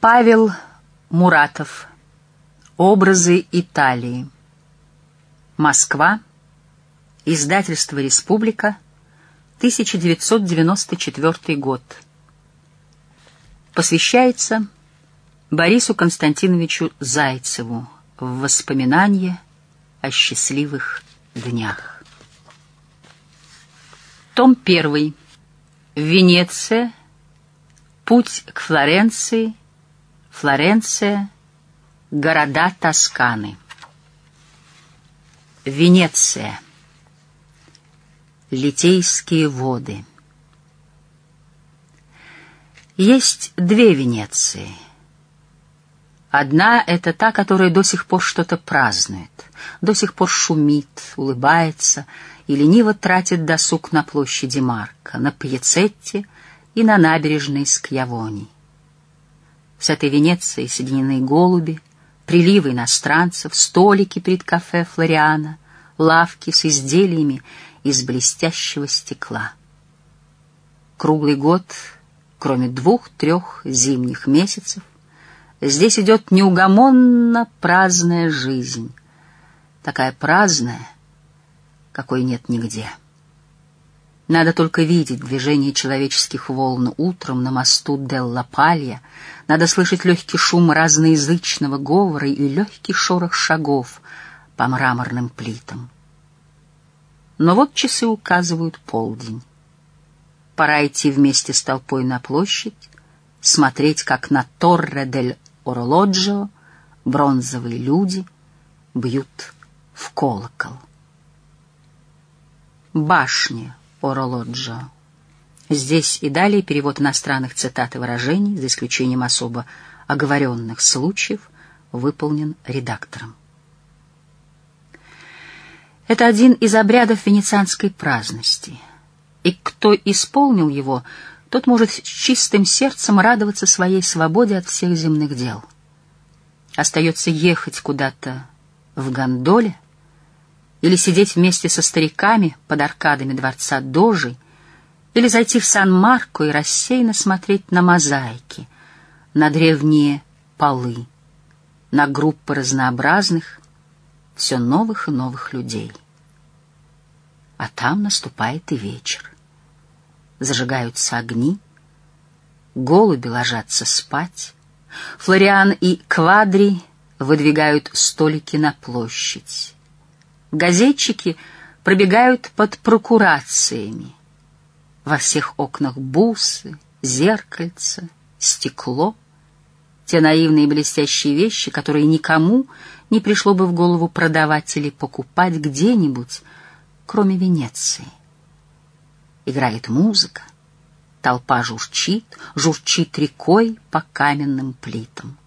Павел Муратов. Образы Италии. Москва. Издательство «Республика», 1994 год. Посвящается Борису Константиновичу Зайцеву в воспоминания о счастливых днях. Том 1. Венеция. Путь к Флоренции. Флоренция. Города Тосканы. Венеция. Литейские воды. Есть две Венеции. Одна — это та, которая до сих пор что-то празднует, до сих пор шумит, улыбается и лениво тратит досуг на площади Марка, на Пьяцетте и на набережной Скьявони. С этой Венецией соединены голуби, приливы иностранцев, столики перед кафе Флориана, лавки с изделиями из блестящего стекла. Круглый год, кроме двух-трех зимних месяцев, здесь идет неугомонно праздная жизнь, такая праздная, какой нет нигде. Надо только видеть движение человеческих волн утром на мосту Делла Палья, надо слышать легкий шум разноязычного говора и легкий шорох шагов по мраморным плитам. Но вот часы указывают полдень. Пора идти вместе с толпой на площадь, смотреть, как на Торре дель Оролоджио бронзовые люди бьют в колокол. Башня Оролоджио. Здесь и далее перевод иностранных цитат и выражений, за исключением особо оговоренных случаев, выполнен редактором. Это один из обрядов венецианской праздности, и кто исполнил его, тот может с чистым сердцем радоваться своей свободе от всех земных дел. Остается ехать куда-то в гондоле или сидеть вместе со стариками под аркадами дворца Дожи, или зайти в Сан-Марко и рассеянно смотреть на мозаики, на древние полы, на группы разнообразных, все новых и новых людей. А там наступает и вечер. Зажигаются огни, голуби ложатся спать, Флориан и Квадри выдвигают столики на площадь. Газетчики пробегают под прокурациями. Во всех окнах бусы, зеркальца, стекло — те наивные блестящие вещи, которые никому не пришло бы в голову продавать или покупать где-нибудь, кроме Венеции. Играет музыка, толпа журчит, журчит рекой по каменным плитам.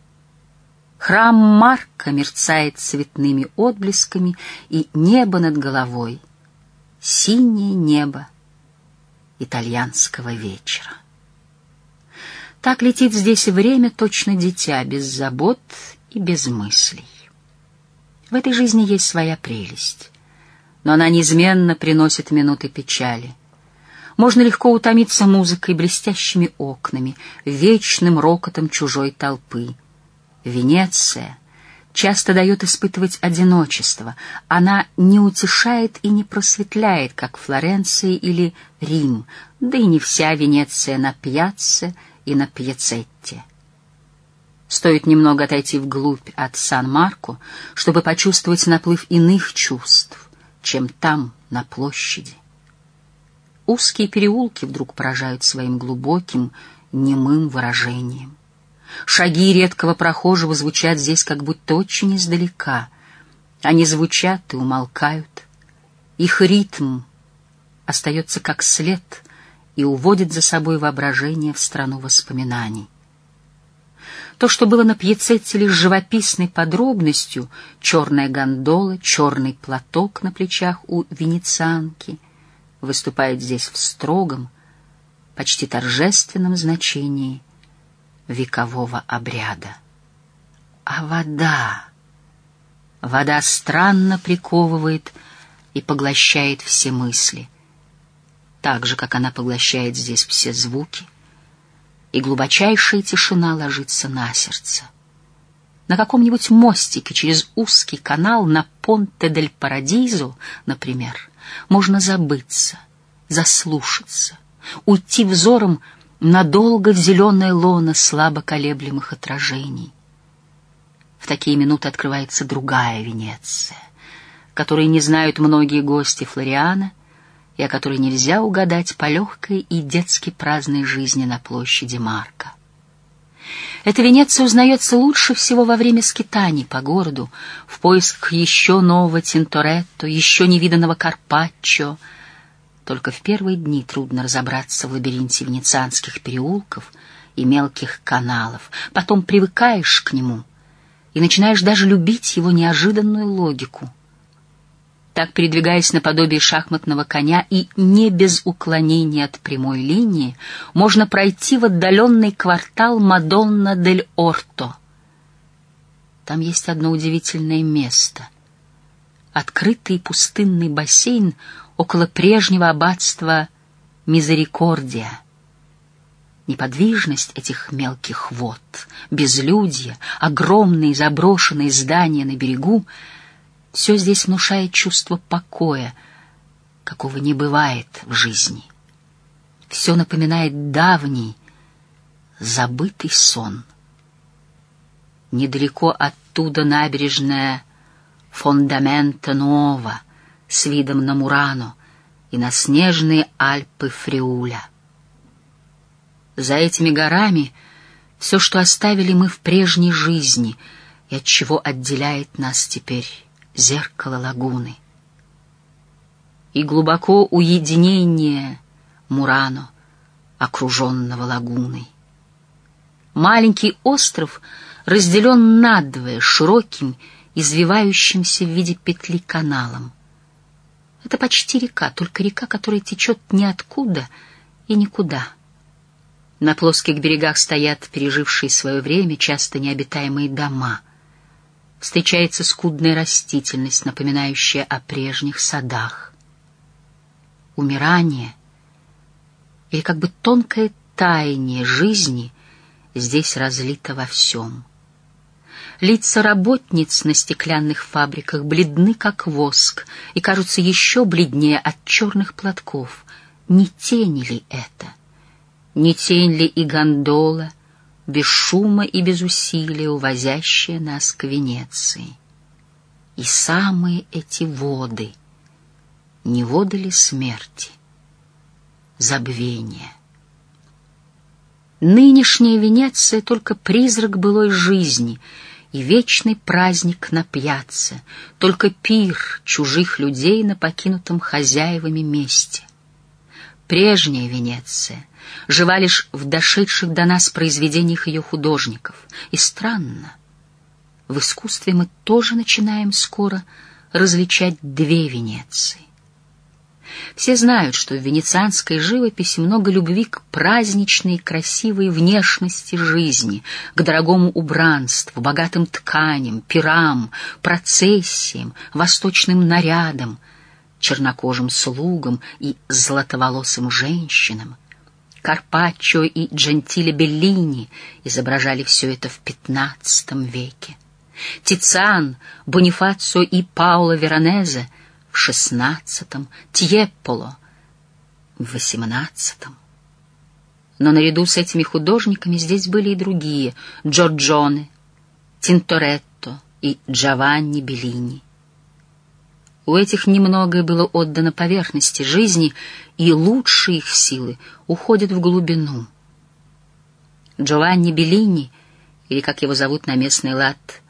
Храм Марка мерцает цветными отблесками, и небо над головой — синее небо итальянского вечера. Так летит здесь время точно дитя, без забот и без мыслей. В этой жизни есть своя прелесть, но она неизменно приносит минуты печали. Можно легко утомиться музыкой, блестящими окнами, вечным рокотом чужой толпы. Венеция часто дает испытывать одиночество. Она не утешает и не просветляет, как Флоренция или Рим, да и не вся Венеция на пьяце — и на Пьяцетте. Стоит немного отойти вглубь от Сан-Марко, чтобы почувствовать наплыв иных чувств, чем там, на площади. Узкие переулки вдруг поражают своим глубоким, немым выражением. Шаги редкого прохожего звучат здесь как будто очень издалека. Они звучат и умолкают. Их ритм остается как след — и уводит за собой воображение в страну воспоминаний. То, что было на пьецете лишь живописной подробностью, черная гондола, черный платок на плечах у венецианки, выступает здесь в строгом, почти торжественном значении векового обряда. А вода... Вода странно приковывает и поглощает все мысли так же, как она поглощает здесь все звуки, и глубочайшая тишина ложится на сердце. На каком-нибудь мостике через узкий канал на Понте-дель-Парадизо, например, можно забыться, заслушаться, уйти взором надолго в зеленое лоно слабо колеблемых отражений. В такие минуты открывается другая Венеция, которой не знают многие гости Флориана и о которой нельзя угадать по легкой и детски праздной жизни на площади Марка. Эта Венеция узнается лучше всего во время скитаний по городу, в поисках еще нового Тинторетто, еще невиданного Карпаччо. Только в первые дни трудно разобраться в лабиринте венецианских переулков и мелких каналов. Потом привыкаешь к нему — и начинаешь даже любить его неожиданную логику. Так, передвигаясь наподобие шахматного коня и не без уклонения от прямой линии, можно пройти в отдаленный квартал Мадонна-дель-Орто. Там есть одно удивительное место. Открытый пустынный бассейн около прежнего аббатства Мизерикордия — Неподвижность этих мелких вод, безлюдье, огромные заброшенные здания на берегу — все здесь внушает чувство покоя, какого не бывает в жизни. Все напоминает давний, забытый сон. Недалеко оттуда набережная Фондамента Нова с видом на Мурано и на снежные Альпы Фриуля — за этими горами все, что оставили мы в прежней жизни и от чего отделяет нас теперь зеркало лагуны. И глубоко уединение Мурано, окруженного лагуной. Маленький остров разделен надвое широким, извивающимся в виде петли каналом. Это почти река, только река, которая течет ниоткуда и никуда — на плоских берегах стоят пережившие свое время часто необитаемые дома. Встречается скудная растительность, напоминающая о прежних садах. Умирание или как бы тонкое таяние жизни здесь разлито во всем. Лица работниц на стеклянных фабриках бледны, как воск, и кажутся еще бледнее от черных платков. Не тени ли это? — не тень ли и гондола, без шума и без усилия увозящая нас к Венеции? И самые эти воды, не воды ли смерти, забвения? Нынешняя Венеция — только призрак былой жизни и вечный праздник на пьяце, только пир чужих людей на покинутом хозяевами месте. Прежняя Венеция — жива лишь в дошедших до нас произведениях ее художников. И странно, в искусстве мы тоже начинаем скоро различать две Венеции. Все знают, что в венецианской живописи много любви к праздничной красивой внешности жизни, к дорогому убранству, богатым тканям, пирам, процессиям, восточным нарядам, чернокожим слугам и златоволосым женщинам, Карпаччо и Джентиле Беллини изображали все это в XV веке. Тициан, Бонифацио и Паоло Веронезе в XVI, Тьепполо в XVIII. Но наряду с этими художниками здесь были и другие — Джорджоне, Тинторетто и Джованни Беллини. У этих немногое было отдано поверхности жизни, и лучшие их силы уходят в глубину. Джованни Беллини, или как его зовут на местный лад,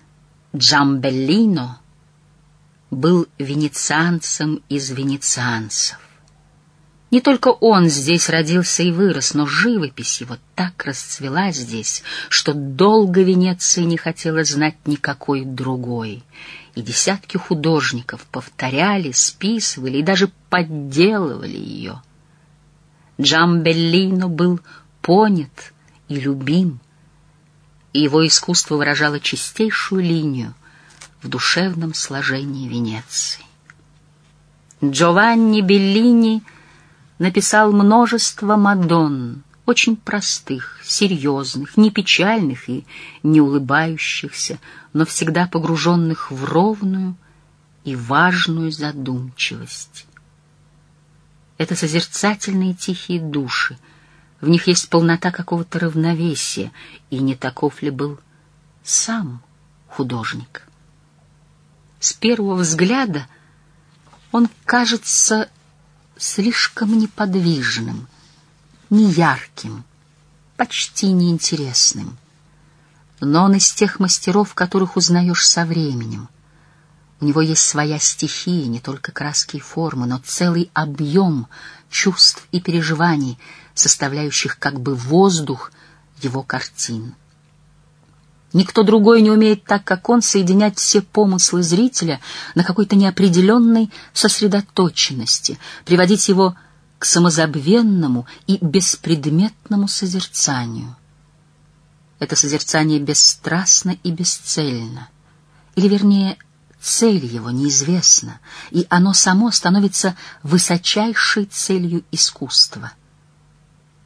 Джамбеллино, был венецианцем из венецианцев. Не только он здесь родился и вырос, но живопись его так расцвела здесь, что долго Венеция не хотела знать никакой другой — и десятки художников повторяли, списывали и даже подделывали ее. Джамбеллино был понят и любим, и его искусство выражало чистейшую линию в душевном сложении Венеции. Джованни Беллини написал множество Мадонн, очень простых, серьезных, не печальных и не улыбающихся, но всегда погруженных в ровную и важную задумчивость. Это созерцательные тихие души, в них есть полнота какого-то равновесия, и не таков ли был сам художник? С первого взгляда он кажется слишком неподвижным, неярким, почти неинтересным. Но он из тех мастеров, которых узнаешь со временем. У него есть своя стихия, не только краски и формы, но целый объем чувств и переживаний, составляющих как бы воздух его картин. Никто другой не умеет так, как он, соединять все помыслы зрителя на какой-то неопределенной сосредоточенности, приводить его к самозабвенному и беспредметному созерцанию. Это созерцание бесстрастно и бесцельно, или, вернее, цель его неизвестна, и оно само становится высочайшей целью искусства.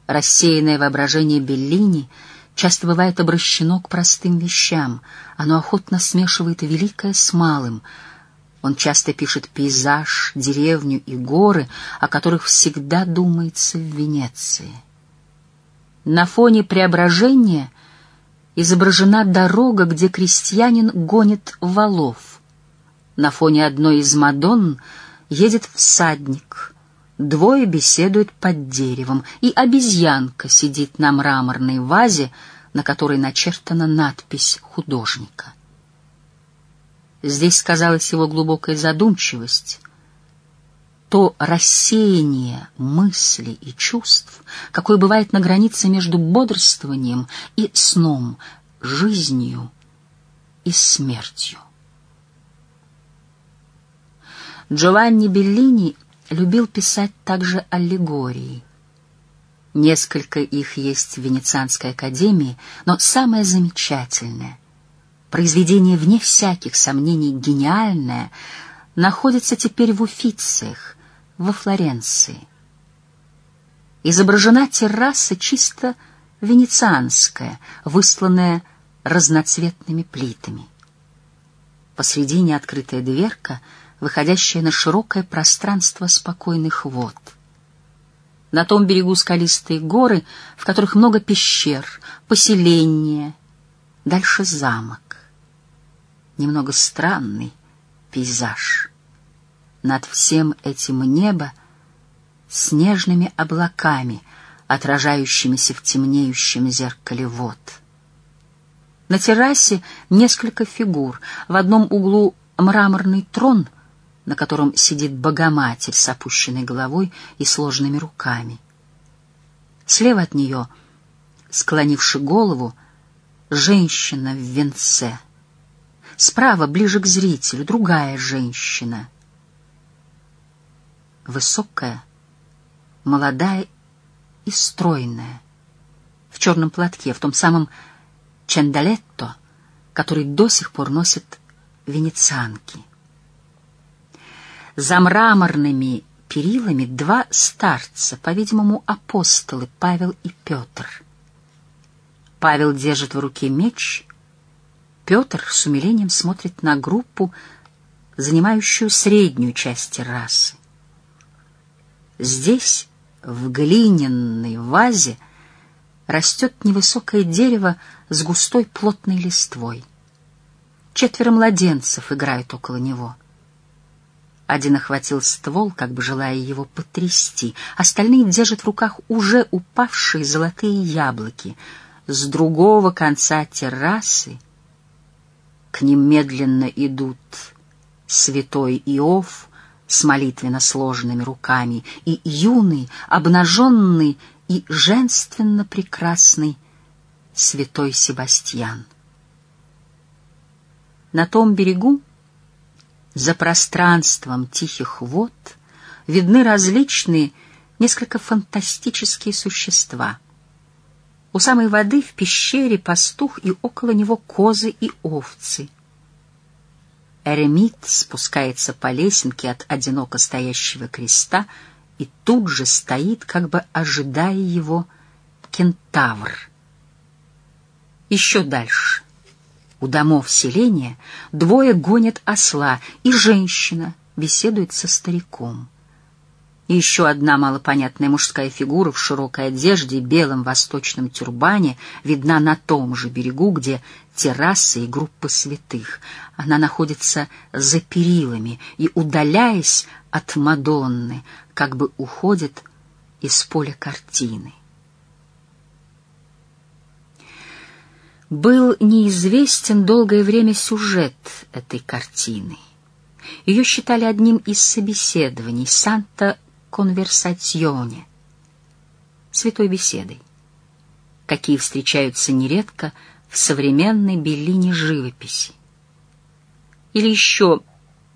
Рассеянное воображение Беллини — часто бывает обращено к простым вещам. Оно охотно смешивает великое с малым. Он часто пишет пейзаж, деревню и горы, о которых всегда думается в Венеции. На фоне преображения изображена дорога, где крестьянин гонит валов. На фоне одной из Мадонн едет всадник — Двое беседуют под деревом, и обезьянка сидит на мраморной вазе, на которой начертана надпись художника. Здесь сказалась его глубокая задумчивость, то рассеяние мыслей и чувств, какое бывает на границе между бодрствованием и сном, жизнью и смертью. Джованни Беллини любил писать также аллегории. Несколько их есть в Венецианской академии, но самое замечательное, произведение вне всяких сомнений гениальное, находится теперь в Уфициях, во Флоренции. Изображена терраса чисто венецианская, высланная разноцветными плитами. Посредине открытая дверка — выходящая на широкое пространство спокойных вод. На том берегу скалистые горы, в которых много пещер, поселения, дальше замок. Немного странный пейзаж. Над всем этим небо с нежными облаками, отражающимися в темнеющем зеркале вод. На террасе несколько фигур. В одном углу мраморный трон — на котором сидит Богоматерь с опущенной головой и сложными руками. Слева от нее, склонивши голову, женщина в венце. Справа, ближе к зрителю, другая женщина. Высокая, молодая и стройная, в черном платке, в том самом чандалетто, который до сих пор носят венецианки. За мраморными перилами два старца, по-видимому, апостолы Павел и Петр. Павел держит в руке меч, Петр с умилением смотрит на группу, занимающую среднюю часть террасы. Здесь, в глиняной вазе, растет невысокое дерево с густой плотной листвой. Четверо младенцев играют около него — один охватил ствол, как бы желая его потрясти. Остальные держат в руках уже упавшие золотые яблоки. С другого конца террасы к ним медленно идут святой Иов с молитвенно сложенными руками и юный, обнаженный и женственно прекрасный святой Себастьян. На том берегу за пространством тихих вод видны различные, несколько фантастические существа. У самой воды в пещере пастух и около него козы и овцы. Эремит спускается по лесенке от одиноко стоящего креста и тут же стоит, как бы ожидая его, кентавр. Еще дальше. У домов селения двое гонят осла, и женщина беседует со стариком. И еще одна малопонятная мужская фигура в широкой одежде и белом восточном тюрбане видна на том же берегу, где террасы и группы святых. Она находится за перилами и, удаляясь от Мадонны, как бы уходит из поля картины. Был неизвестен долгое время сюжет этой картины. Ее считали одним из собеседований Санта конверсационе, святой беседой, какие встречаются нередко в современной Беллине живописи. Или еще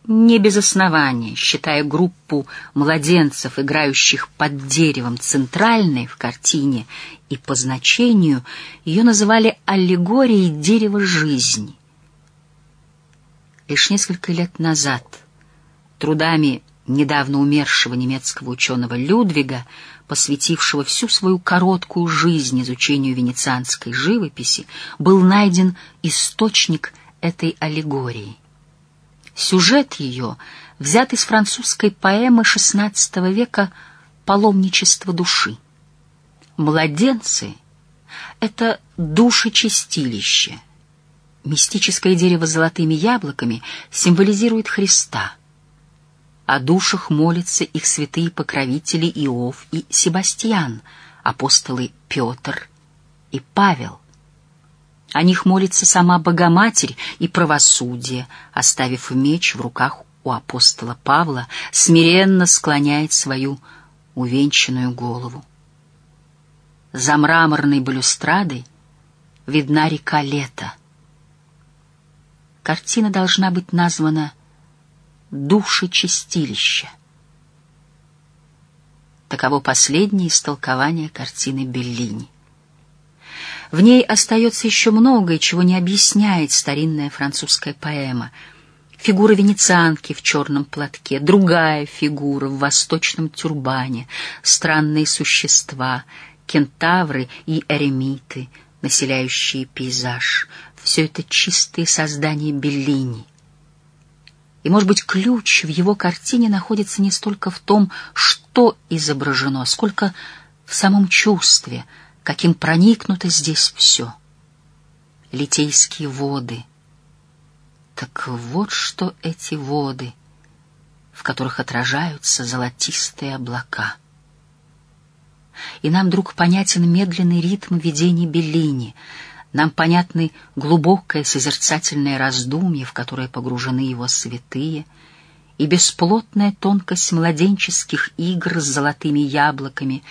не без основания, считая группу младенцев, играющих под деревом центральной в картине и по значению, ее называли аллегорией дерева жизни. Лишь несколько лет назад трудами недавно умершего немецкого ученого Людвига, посвятившего всю свою короткую жизнь изучению венецианской живописи, был найден источник этой аллегории. Сюжет ее взят из французской поэмы XVI века «Паломничество души». Младенцы — это душечистилище. Мистическое дерево с золотыми яблоками символизирует Христа — о душах молятся их святые покровители Иов и Себастьян, апостолы Петр и Павел. О них молится сама Богоматерь и правосудие, оставив меч в руках у апостола Павла, смиренно склоняет свою увенчанную голову. За мраморной балюстрадой видна река Лета. Картина должна быть названа душечистилище. Таково последнее истолкование картины Беллини. В ней остается еще многое, чего не объясняет старинная французская поэма. Фигура венецианки в черном платке, другая фигура в восточном тюрбане, странные существа, кентавры и эремиты, населяющие пейзаж. Все это чистые создания Беллини. И, может быть, ключ в его картине находится не столько в том, что изображено, сколько в самом чувстве, каким проникнуто здесь все. Литейские воды. Так вот что эти воды, в которых отражаются золотистые облака. И нам, вдруг, понятен медленный ритм видений Беллини — нам понятны глубокое созерцательное раздумье, в которое погружены его святые, и бесплотная тонкость младенческих игр с золотыми яблоками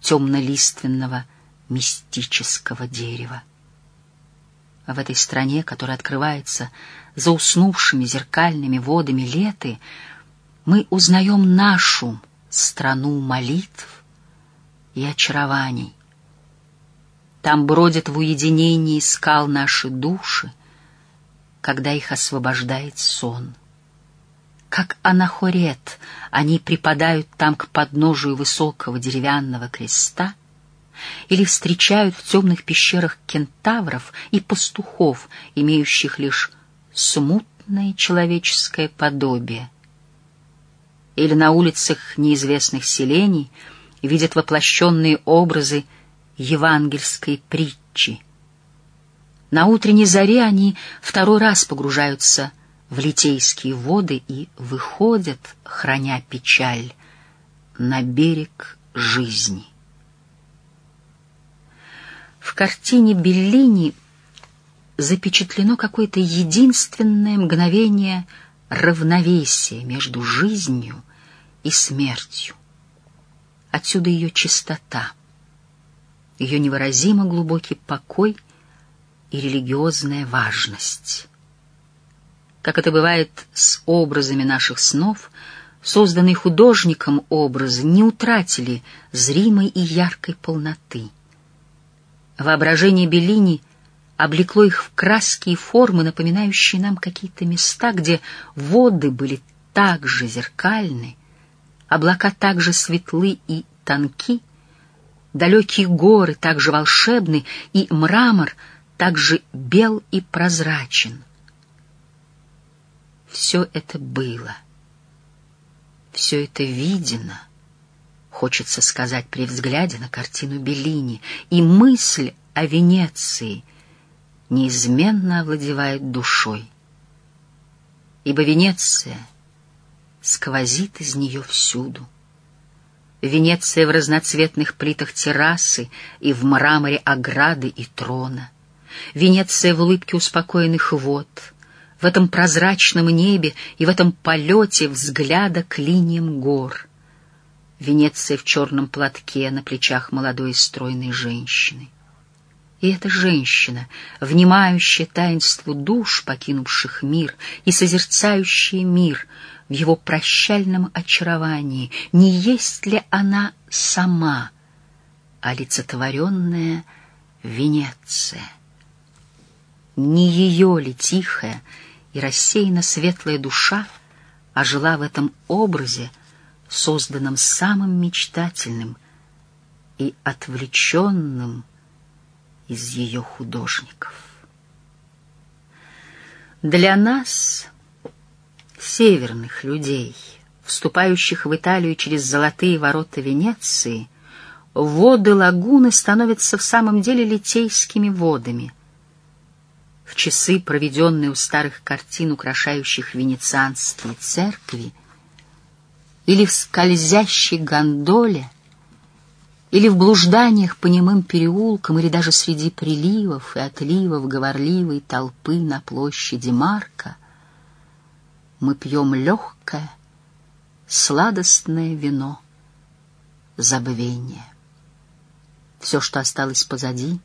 темно-лиственного мистического дерева. В этой стране, которая открывается за уснувшими зеркальными водами леты, мы узнаем нашу страну молитв и очарований, там бродят в уединении скал наши души, когда их освобождает сон. Как анахорет они припадают там к подножию высокого деревянного креста или встречают в темных пещерах кентавров и пастухов, имеющих лишь смутное человеческое подобие. Или на улицах неизвестных селений видят воплощенные образы евангельской притчи. На утренней заре они второй раз погружаются в литейские воды и выходят, храня печаль, на берег жизни. В картине Беллини запечатлено какое-то единственное мгновение равновесия между жизнью и смертью. Отсюда ее чистота ее невыразимо глубокий покой и религиозная важность. Как это бывает с образами наших снов, созданные художником образы не утратили зримой и яркой полноты. Воображение Беллини облекло их в краски и формы, напоминающие нам какие-то места, где воды были так же зеркальны, облака так же светлы и тонки, далекие горы также волшебны, и мрамор также бел и прозрачен. Все это было. Все это видено, хочется сказать при взгляде на картину Беллини, и мысль о Венеции неизменно овладевает душой. Ибо Венеция сквозит из нее всюду. Венеция в разноцветных плитах террасы и в мраморе ограды и трона. Венеция в улыбке успокоенных вод, в этом прозрачном небе и в этом полете взгляда к линиям гор. Венеция в черном платке на плечах молодой и стройной женщины. И эта женщина, внимающая таинству душ, покинувших мир, и созерцающая мир в его прощальном очаровании, не есть ли она сама олицетворенная Венеция? Не ее ли тихая и рассеянно светлая душа ожила в этом образе, созданном самым мечтательным и отвлеченным из ее художников. Для нас, северных людей, вступающих в Италию через золотые ворота Венеции, воды лагуны становятся в самом деле литейскими водами. В часы, проведенные у старых картин, украшающих венецианские церкви, или в скользящей гондоле — или в блужданиях по немым переулкам, или даже среди приливов и отливов говорливой толпы на площади Марка, мы пьем легкое, сладостное вино забвения. Все, что осталось позади,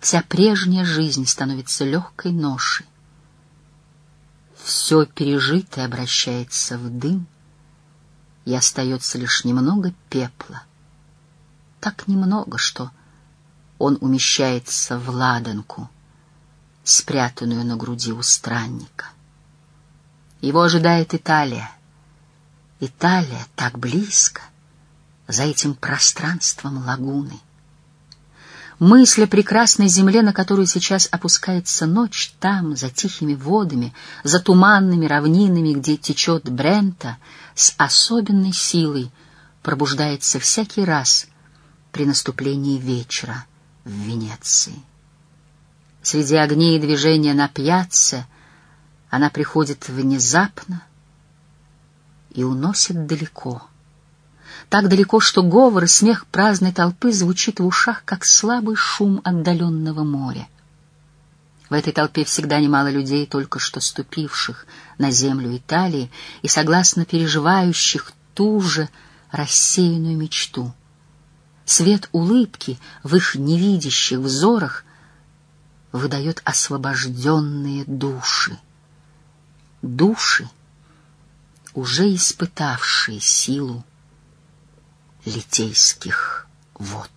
вся прежняя жизнь становится легкой ношей. Все пережитое обращается в дым, и остается лишь немного пепла — так немного, что он умещается в ладанку, спрятанную на груди у странника. Его ожидает Италия. Италия так близко, за этим пространством лагуны. Мысль о прекрасной земле, на которую сейчас опускается ночь, там, за тихими водами, за туманными равнинами, где течет Брента, с особенной силой пробуждается всякий раз, при наступлении вечера в Венеции. Среди огней и движения на пьяце она приходит внезапно и уносит далеко. Так далеко, что говор и смех праздной толпы звучит в ушах, как слабый шум отдаленного моря. В этой толпе всегда немало людей, только что ступивших на землю Италии и согласно переживающих ту же рассеянную мечту — Свет улыбки в их невидящих взорах выдает освобожденные души. Души, уже испытавшие силу литейских вод.